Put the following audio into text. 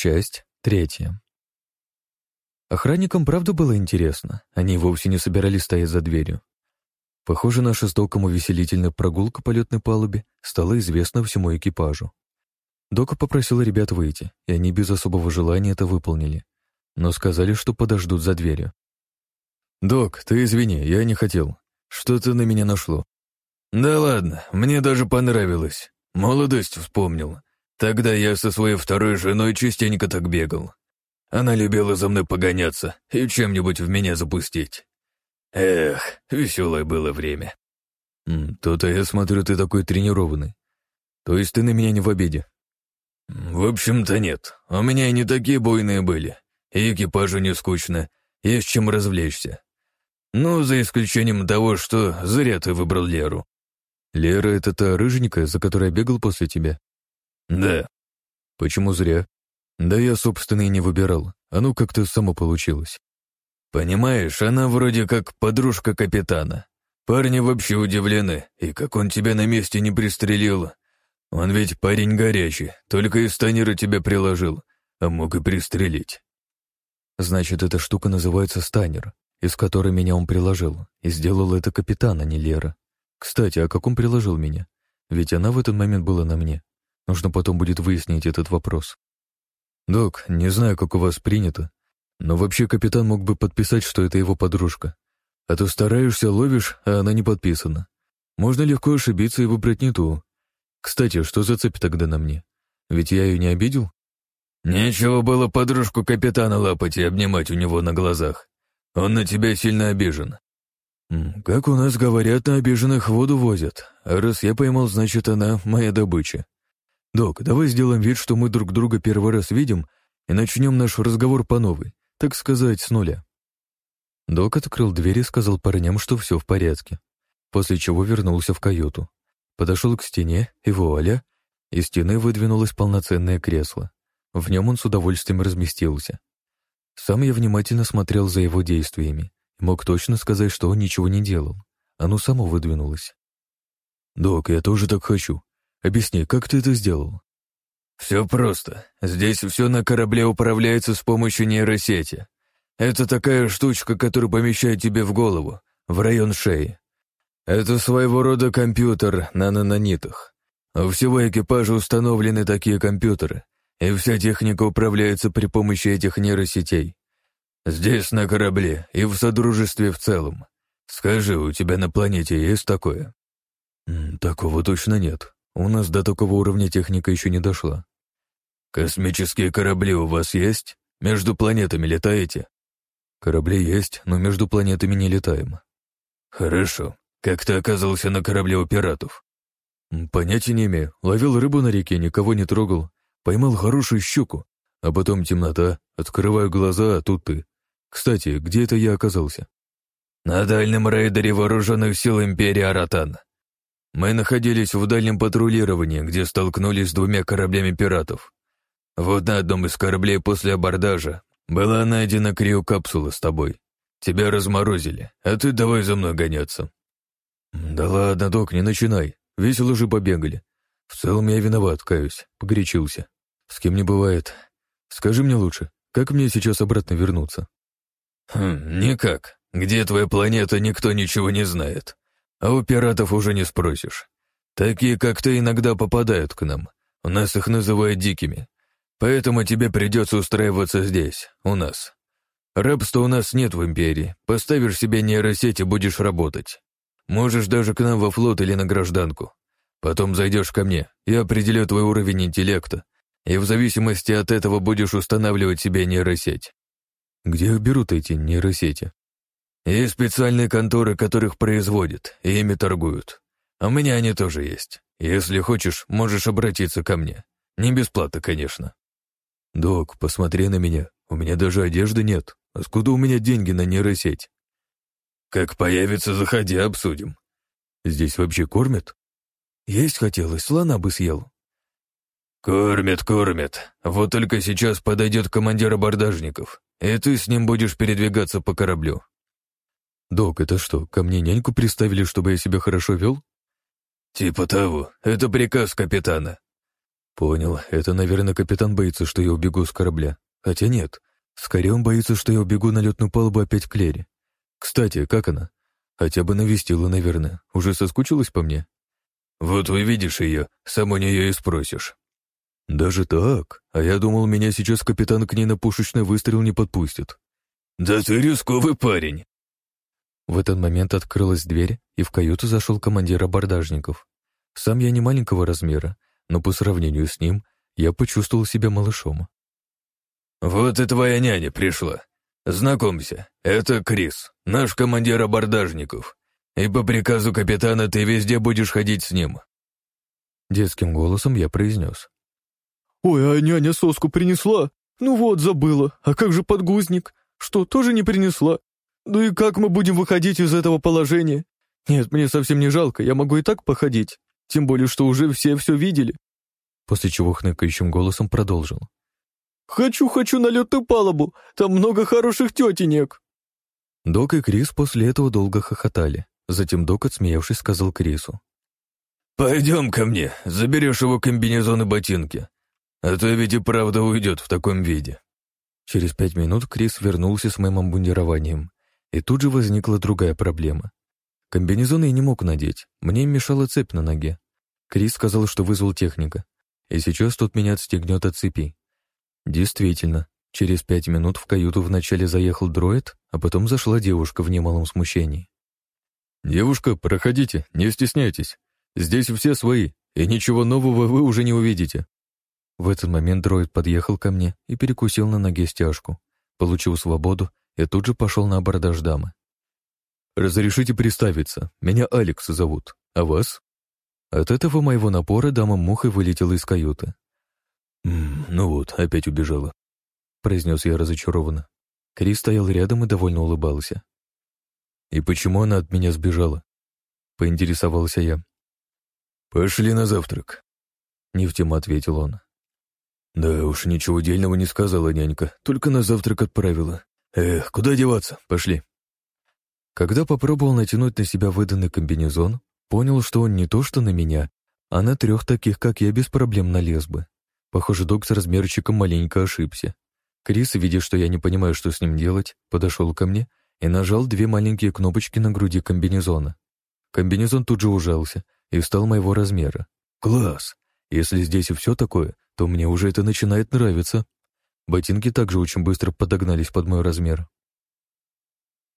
Часть третья. Охранникам правда было интересно. Они вовсе не собирались стоять за дверью. Похоже, наша с Доком увеселительная прогулка по летной палубе стала известна всему экипажу. Дока попросила ребят выйти, и они без особого желания это выполнили, но сказали, что подождут за дверью. «Док, ты извини, я не хотел. Что-то на меня нашло». «Да ладно, мне даже понравилось. Молодость вспомнил. Тогда я со своей второй женой частенько так бегал. Она любила за мной погоняться и чем-нибудь в меня запустить. Эх, веселое было время. То-то я смотрю, ты такой тренированный. То есть ты на меня не в обиде? В общем-то нет. У меня и не такие буйные были. И экипажу не скучно, есть чем развлечься. Ну, за исключением того, что зря ты выбрал Леру. Лера — это та рыженькая, за которой я бегал после тебя? Да. Почему зря? Да я, собственно, и не выбирал. Оно как-то само получилось. Понимаешь, она вроде как подружка капитана. Парни вообще удивлены, и как он тебя на месте не пристрелил. Он ведь парень горячий, только из станера тебя приложил, а мог и пристрелить. Значит, эта штука называется станер, из которой меня он приложил, и сделал это капитан, а не Лера. Кстати, а как он приложил меня? Ведь она в этот момент была на мне. Нужно потом будет выяснить этот вопрос. «Док, не знаю, как у вас принято, но вообще капитан мог бы подписать, что это его подружка. А то стараешься, ловишь, а она не подписана. Можно легко ошибиться и выбрать не ту. Кстати, что за цепь тогда на мне? Ведь я ее не обидел?» «Нечего было подружку капитана лапать и обнимать у него на глазах. Он на тебя сильно обижен». «Как у нас говорят, на обиженных воду возят. А раз я поймал, значит, она моя добыча. «Док, давай сделаем вид, что мы друг друга первый раз видим и начнем наш разговор по новой, так сказать, с нуля». Док открыл дверь и сказал парням, что все в порядке, после чего вернулся в каюту. Подошел к стене, и вуаля, из стены выдвинулось полноценное кресло. В нем он с удовольствием разместился. Сам я внимательно смотрел за его действиями и мог точно сказать, что он ничего не делал. Оно само выдвинулось. «Док, я тоже так хочу. Объясни, как ты это сделал?» «Все просто. Здесь все на корабле управляется с помощью нейросети. Это такая штучка, которая помещает тебе в голову, в район шеи. Это своего рода компьютер на нанонитах. У всего экипажа установлены такие компьютеры, и вся техника управляется при помощи этих нейросетей. Здесь, на корабле, и в Содружестве в целом. Скажи, у тебя на планете есть такое?» «Такого точно нет», у нас до такого уровня техника еще не дошла. Космические корабли у вас есть? Между планетами летаете? Корабли есть, но между планетами не летаем. Хорошо. Как ты оказался на корабле у пиратов? Понятия не имею. Ловил рыбу на реке, никого не трогал. Поймал хорошую щуку. А потом темнота. Открываю глаза, а тут ты. Кстати, где это я оказался? На дальнем рейдере вооруженных сил Империи Аратан. Мы находились в дальнем патрулировании, где столкнулись с двумя кораблями пиратов. Вот на одном из кораблей после абордажа была найдена криокапсула с тобой. Тебя разморозили, а ты давай за мной гоняться. Да ладно, док, не начинай. Весело же побегали. В целом я виноват, каюсь, погорячился. С кем не бывает. Скажи мне лучше, как мне сейчас обратно вернуться? Хм, никак. Где твоя планета, никто ничего не знает. А у пиратов уже не спросишь. Такие, как ты, иногда попадают к нам. У нас их называют дикими. Поэтому тебе придется устраиваться здесь, у нас. Рабства у нас нет в империи. Поставишь себе нейросеть и будешь работать. Можешь даже к нам во флот или на гражданку. Потом зайдешь ко мне, я определю твой уровень интеллекта, и в зависимости от этого будешь устанавливать себе нейросеть. Где берут эти нейросети? И специальные конторы, которых производят, и ими торгуют. А у меня они тоже есть. Если хочешь, можешь обратиться ко мне. Не бесплатно, конечно. Док, посмотри на меня. У меня даже одежды нет. Откуда у меня деньги на нейросеть? Как появится, заходи, обсудим. Здесь вообще кормят? Есть хотелось, слона бы съел. Кормят, кормят. Вот только сейчас подойдет командир абордажников, и ты с ним будешь передвигаться по кораблю. «Док, это что, ко мне няньку приставили, чтобы я себя хорошо вел?» «Типа того. Это приказ капитана. Понял, это, наверное, капитан боится, что я убегу с корабля. Хотя нет, скорее он боится, что я убегу на летную палубу опять к Лере. Кстати, как она? Хотя бы навестила, наверное. Уже соскучилась по мне? Вот увидишь ее, сам у нее и спросишь. Даже так? А я думал, меня сейчас капитан к ней на пушечный выстрел не подпустит. Да ты рисковый парень. В этот момент открылась дверь, и в каюту зашел командир абордажников. Сам я не маленького размера, но по сравнению с ним я почувствовал себя малышом. «Вот и твоя няня пришла. Знакомься, это Крис, наш командир абордажников, и по приказу капитана ты везде будешь ходить с ним». Детским голосом я произнес. «Ой, а няня соску принесла? Ну вот, забыла. А как же подгузник? Что, тоже не принесла? Ну и как мы будем выходить из этого положения? Нет, мне совсем не жалко, я могу и так походить. Тем более, что уже все все видели». После чего хныкающим голосом продолжил. «Хочу, хочу на летную палубу, там много хороших тетенек». Док и Крис после этого долго хохотали. Затем Док, отсмеявшись, сказал Крису. «Пойдем ко мне, заберешь его комбинезон и ботинки. А то ведь и правда уйдет в таком виде». Через пять минут Крис вернулся с моим обмундированием. И тут же возникла другая проблема. Комбинезон я не мог надеть, мне мешала цепь на ноге. Крис сказал, что вызвал техника, и сейчас тот меня отстегнет от цепи. Действительно, через пять минут в каюту вначале заехал дроид, а потом зашла девушка в немалом смущении. «Девушка, проходите, не стесняйтесь. Здесь все свои, и ничего нового вы уже не увидите». В этот момент дроид подъехал ко мне и перекусил на ноге стяжку. Получил свободу и тут же пошел на абордаж дамы. «Разрешите представиться. Меня Алекс зовут. А вас?» От этого моего напора дама мухой вылетела из каюты. «М -м, «Ну вот, опять убежала», — произнес я разочарованно. Крис стоял рядом и довольно улыбался. «И почему она от меня сбежала?» — поинтересовался я. «Пошли на завтрак», — не в тему ответил он. «Да уж, ничего дельного не сказала нянька, только на завтрак отправила. Эх, куда деваться? Пошли». Когда попробовал натянуть на себя выданный комбинезон, понял, что он не то что на меня, а на трех таких, как я, без проблем налез бы. Похоже, док с размерчиком маленько ошибся. Крис, видя, что я не понимаю, что с ним делать, подошел ко мне и нажал две маленькие кнопочки на груди комбинезона. Комбинезон тут же ужался и стал моего размера. Класс! Если здесь и все такое, то мне уже это начинает нравиться. Ботинки также очень быстро подогнались под мой размер.